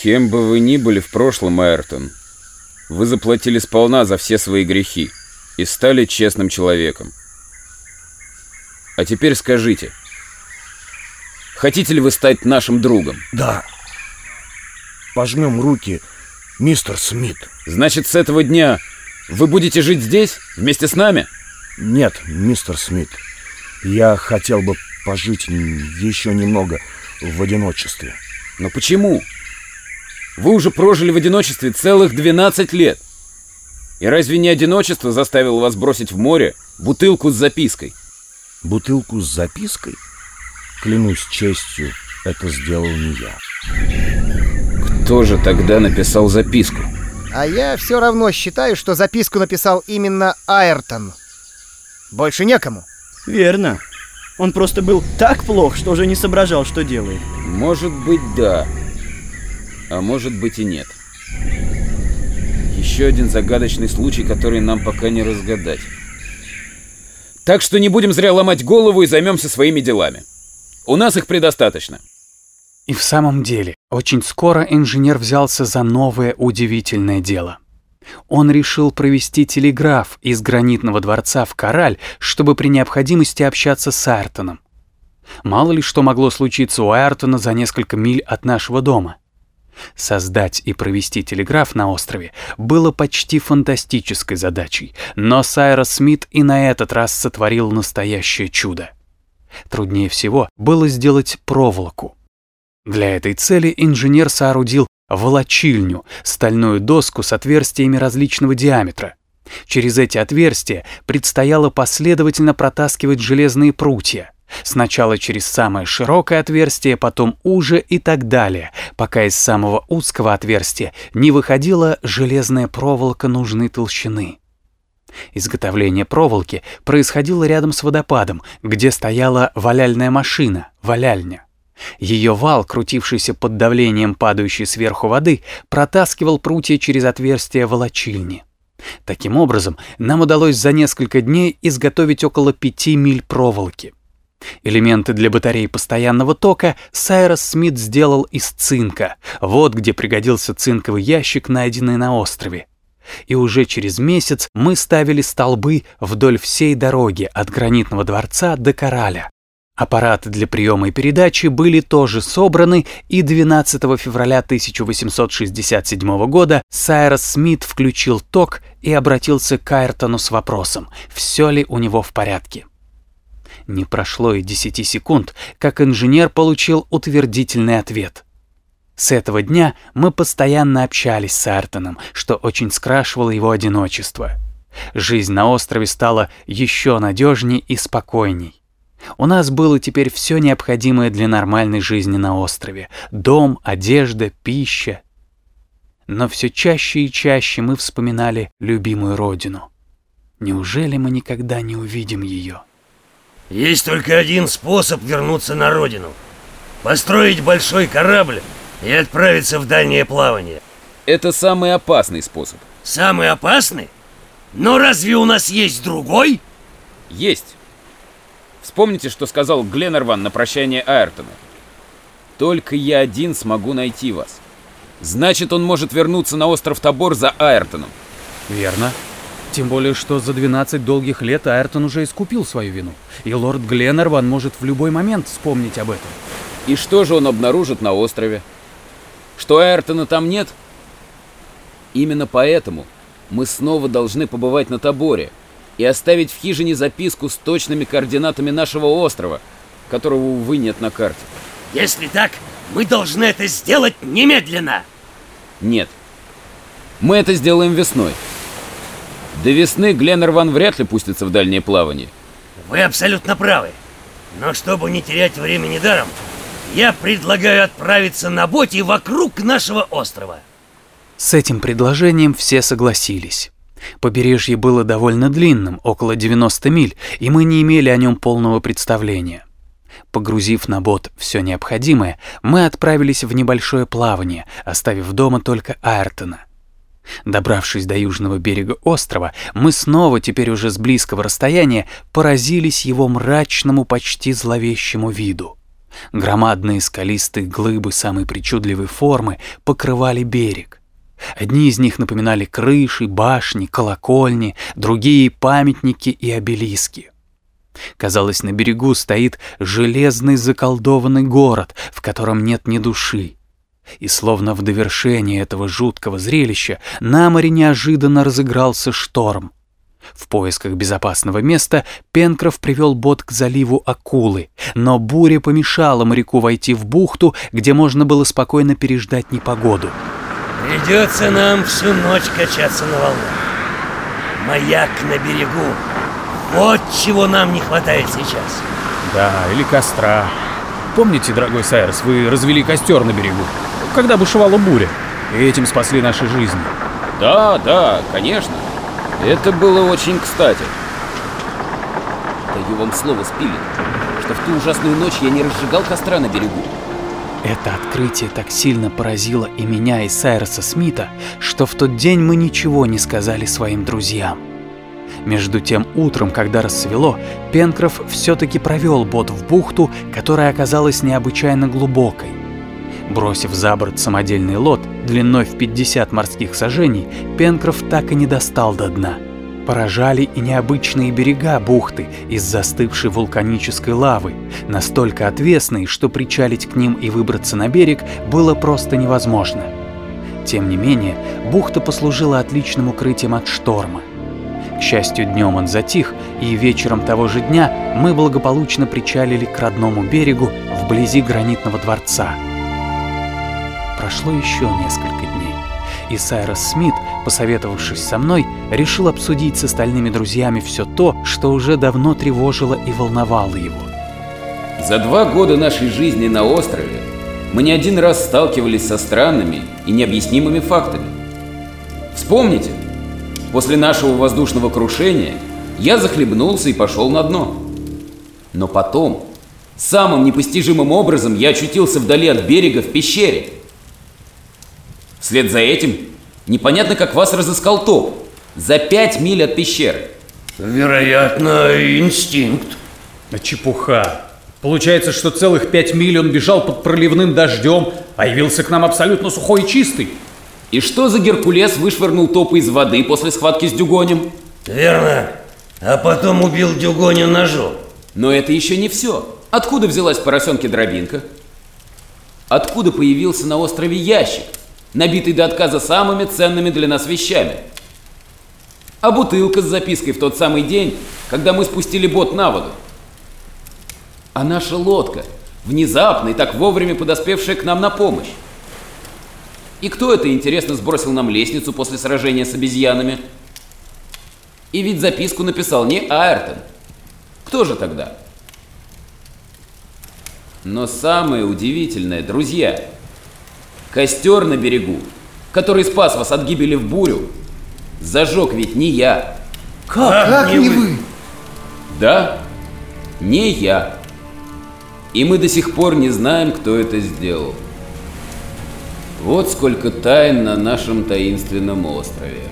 Кем бы вы ни были в прошлом, Айртон, вы заплатили сполна за все свои грехи и стали честным человеком. А теперь скажите, хотите ли вы стать нашим другом? Да. Пожмем руки, мистер Смит. Значит, с этого дня вы будете жить здесь, вместе с нами? Нет, мистер Смит. Я хотел бы пожить еще немного в одиночестве. Но почему? Вы уже прожили в одиночестве целых 12 лет. И разве не одиночество заставило вас бросить в море бутылку с запиской? Бутылку с запиской? Клянусь честью, это сделал не я. Кто же тогда написал записку? А я все равно считаю, что записку написал именно Айртон. Больше некому. Верно. Он просто был так плох, что уже не соображал, что делает. Может быть, да. А может быть и нет. Еще один загадочный случай, который нам пока не разгадать. Так что не будем зря ломать голову и займемся своими делами. У нас их предостаточно. И в самом деле, очень скоро инженер взялся за новое удивительное дело. Он решил провести телеграф из гранитного дворца в Кораль, чтобы при необходимости общаться с Айртоном. Мало ли что могло случиться у Айртона за несколько миль от нашего дома. Создать и провести телеграф на острове было почти фантастической задачей, но Сайрос Смит и на этот раз сотворил настоящее чудо. Труднее всего было сделать проволоку. Для этой цели инженер соорудил волочильню, стальную доску с отверстиями различного диаметра. Через эти отверстия предстояло последовательно протаскивать железные прутья. Сначала через самое широкое отверстие, потом уже и так далее, пока из самого узкого отверстия не выходила железная проволока нужной толщины. Изготовление проволоки происходило рядом с водопадом, где стояла валяльная машина, валяльня. Ее вал, крутившийся под давлением падающей сверху воды, протаскивал прутья через отверстие волочильни. Таким образом, нам удалось за несколько дней изготовить около пяти миль проволоки. Элементы для батареи постоянного тока Сайрос Смит сделал из цинка. Вот где пригодился цинковый ящик, найденный на острове. И уже через месяц мы ставили столбы вдоль всей дороги от гранитного дворца до Кораля. Аппараты для приема и передачи были тоже собраны, и 12 февраля 1867 года Сайрос Смит включил ток и обратился к Айртону с вопросом, все ли у него в порядке. Не прошло и 10 секунд, как инженер получил утвердительный ответ. С этого дня мы постоянно общались с Айртоном, что очень скрашивало его одиночество. Жизнь на острове стала еще надежней и спокойней. У нас было теперь все необходимое для нормальной жизни на острове. Дом, одежда, пища. Но все чаще и чаще мы вспоминали любимую родину. Неужели мы никогда не увидим ее? Есть только один способ вернуться на родину. Построить большой корабль и отправиться в дальнее плавание. Это самый опасный способ. Самый опасный? Но разве у нас есть другой? Есть. Вспомните, что сказал Гленнерван на прощание Айртона. «Только я один смогу найти вас». Значит, он может вернуться на остров Тобор за Айртоном. Верно. Тем более, что за 12 долгих лет Айртон уже искупил свою вину. И лорд Гленнерван может в любой момент вспомнить об этом. И что же он обнаружит на острове? Что Айртона там нет? Именно поэтому мы снова должны побывать на Тоборе и оставить в хижине записку с точными координатами нашего острова, которого, увы, нет на карте. Если так, мы должны это сделать немедленно. Нет. Мы это сделаем весной. До весны Гленнерван вряд ли пустится в дальнее плавание. Вы абсолютно правы. Но чтобы не терять времени даром, я предлагаю отправиться на боте вокруг нашего острова. С этим предложением все согласились. Побережье было довольно длинным, около 90 миль, и мы не имели о нем полного представления. Погрузив на бот все необходимое, мы отправились в небольшое плавание, оставив дома только Айртона. Добравшись до южного берега острова, мы снова, теперь уже с близкого расстояния, поразились его мрачному, почти зловещему виду. Громадные скалистые глыбы самой причудливой формы покрывали берег. Одни из них напоминали крыши, башни, колокольни, другие — памятники и обелиски. Казалось, на берегу стоит железный заколдованный город, в котором нет ни души. И словно в довершение этого жуткого зрелища на море неожиданно разыгрался шторм. В поисках безопасного места Пенкроф привел бот к заливу Акулы, но буря помешала моряку войти в бухту, где можно было спокойно переждать непогоду. Придется нам всю ночь качаться на волнах. Маяк на берегу. Вот чего нам не хватает сейчас. Да, или костра. Помните, дорогой Сайрс, вы развели костер на берегу, когда бушевала буря, и этим спасли наши жизни. Да, да, конечно. Это было очень кстати. Даю вам слово, Спилет, что в ту ужасную ночь я не разжигал костра на берегу. Это открытие так сильно поразило и меня, и Сайроса Смита, что в тот день мы ничего не сказали своим друзьям. Между тем утром, когда рассвело, Пенкроф все-таки провел бот в бухту, которая оказалась необычайно глубокой. Бросив за борт самодельный лот длиной в 50 морских сажений, Пенкроф так и не достал до дна. Поражали и необычные берега бухты из застывшей вулканической лавы, настолько отвесные, что причалить к ним и выбраться на берег было просто невозможно. Тем не менее, бухта послужила отличным укрытием от шторма. К счастью, днем он затих, и вечером того же дня мы благополучно причалили к родному берегу вблизи гранитного дворца. Прошло еще несколько дней, и Сайрос Смит, посоветовавшись со мной, решил обсудить с остальными друзьями все то, что уже давно тревожило и волновало его. За два года нашей жизни на острове мы не один раз сталкивались со странными и необъяснимыми фактами. Вспомните, после нашего воздушного крушения я захлебнулся и пошел на дно. Но потом, самым непостижимым образом я очутился вдали от берега в пещере – Вслед за этим, непонятно как вас разыскал топ. За пять миль от пещеры. Вероятно, инстинкт. А чепуха. Получается, что целых пять миль он бежал под проливным дождем, а явился к нам абсолютно сухой и чистый. И что за Геркулес вышвырнул топы из воды после схватки с Дюгонем? Верно. А потом убил Дюгоня ножом. Но это еще не все. Откуда взялась поросенки дробинка? Откуда появился на острове ящик? Набитый до отказа самыми ценными для нас вещами. А бутылка с запиской в тот самый день, когда мы спустили бот на воду. А наша лодка, внезапно и так вовремя подоспевшая к нам на помощь. И кто это, интересно, сбросил нам лестницу после сражения с обезьянами? И ведь записку написал не Айртон. Кто же тогда? Но самое удивительное, друзья, Костер на берегу, который спас вас от гибели в бурю, зажег ведь не я. Как? Как не вы? Да, не я. И мы до сих пор не знаем, кто это сделал. Вот сколько тайн на нашем таинственном острове.